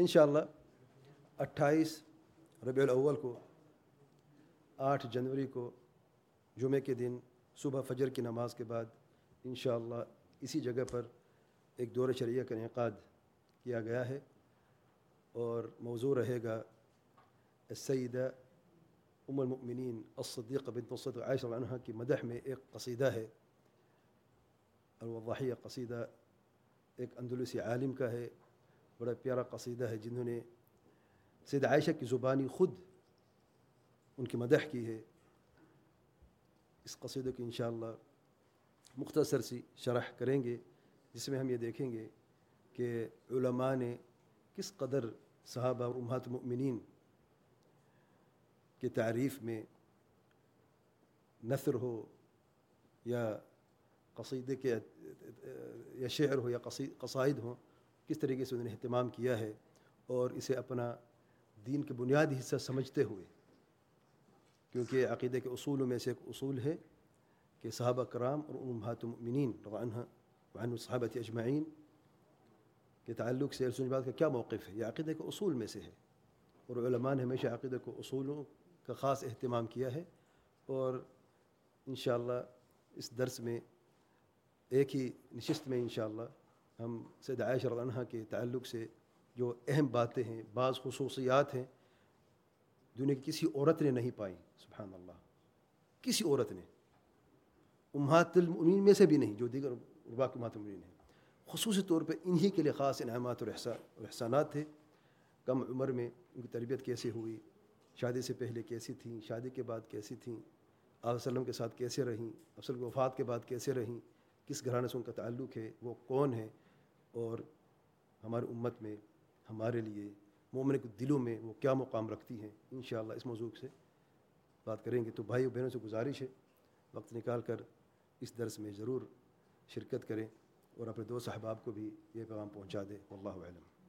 انشاءاللہ، اٹھائیس ربیع الاول کو، آٹھ جنوری کو جمعے کے دن، صبح فجر کی نماز کے بعد انشاءاللہ اسی جگہ پر ایک دور شریعہ کا انعقاد کیا گیا ہے اور موضوع رہے گا السیدہ ام المؤمنین الصدیق بنت الصدیق عائشہ عنہ کی مدح میں ایک قصیدہ ہے الوضحیہ قصیدہ ایک اندلسی عالم کا ہے۔ بڑا پیارا قصیدہ ہے جنہوں نے سید عائشہ کی زبانی خود ان کی مدح کی ہے۔ اس قصیدے کی انشاءاللہ مختصر سی شرح کریں گے، جس میں ہم یہ دیکھیں گے کہ علماء نے کس قدر صحابہ اور امہات مؤمنین کی تعریف میں نثر ہو یا قصیدے کے یا شعر ہو یا قصائد ہوں۔ کس طریقے سے انہوں نے اہتمام کیا ہے اور اسے اپنا دین کے بنیادی حصہ سمجھتے ہوئے، کیونکہ عقیدے کے اصولوں میں سے ایک اصول ہے کہ صحابہ کرام اور امہات المؤمنین عنہ وعن صحابت اجمعین کے تعلق سے رسول بات کا کیا موقف ہے؟ یہ عقیدے کے اصول میں سے ہے اور علماء نے ہمیشہ عقیدے کو اصولوں کا خاص اہتمام کیا ہے اور انشاءاللہ اس درس میں ایک ہی نشست میں انشاءاللہ ہم سید عائشہ عنہ کے تعلق سے جو اہم باتیں ہیں، بعض خصوصیات ہیں، دنیا کی کسی عورت نے نہیں پائی، سبحان اللہ۔ کسی عورت نے۔ امہات المؤمنین میں سے بھی نہیں، جو دیگر امہات المؤمنین ہیں۔ خصوصی طور پہ انہی کے لیے خاص انعامات اور احسانات تھے۔ کم عمر میں ان کی تربیت کیسے ہوئی؟ شادی سے پہلے کیسی تھیں؟ شادی کے بعد کیسی تھیں؟ آپ وسلم کے ساتھ کیسے رہیں؟ افسل کی وفات کے بعد کیسے رہیں؟ کس گھرانے سے ان کا تعلق ہے؟ وہ کون ہے اور ہماری امت میں، ہمارے لیے مومن کے دلوں میں وہ کیا مقام رکھتی ہیں، انشاءاللہ اس موضوع سے بات کریں گے۔ تو بھائی و بہنوں سے گزارش ہے، وقت نکال کر اس درس میں ضرور شرکت کریں اور اپنے دوست صحباب کو بھی یہ پیغام پہنچا دیں۔ اللہ علم